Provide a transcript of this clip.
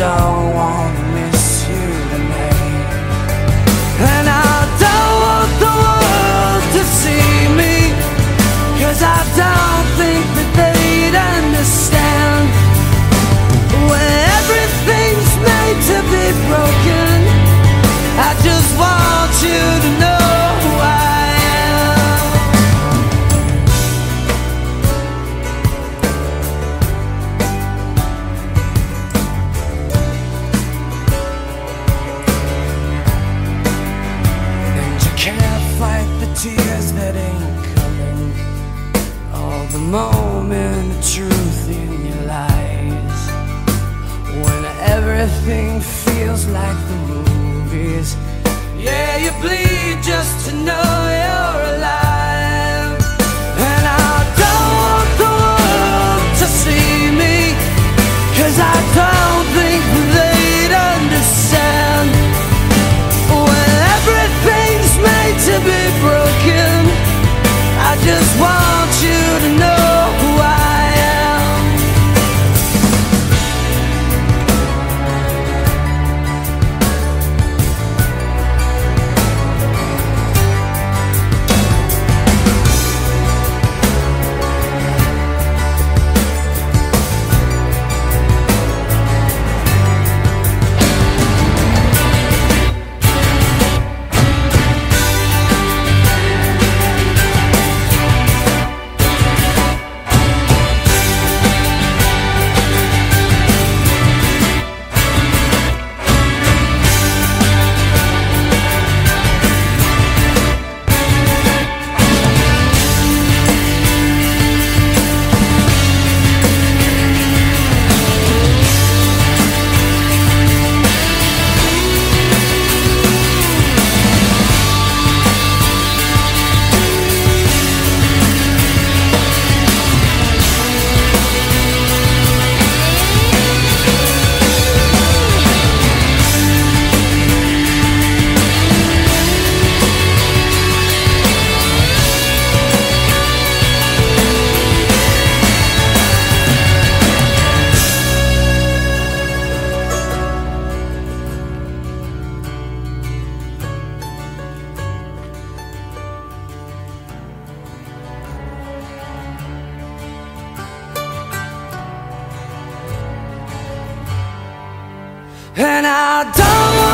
Don't wanna miss everything feels like the movies. Yeah, you bleed just to know you're And I don't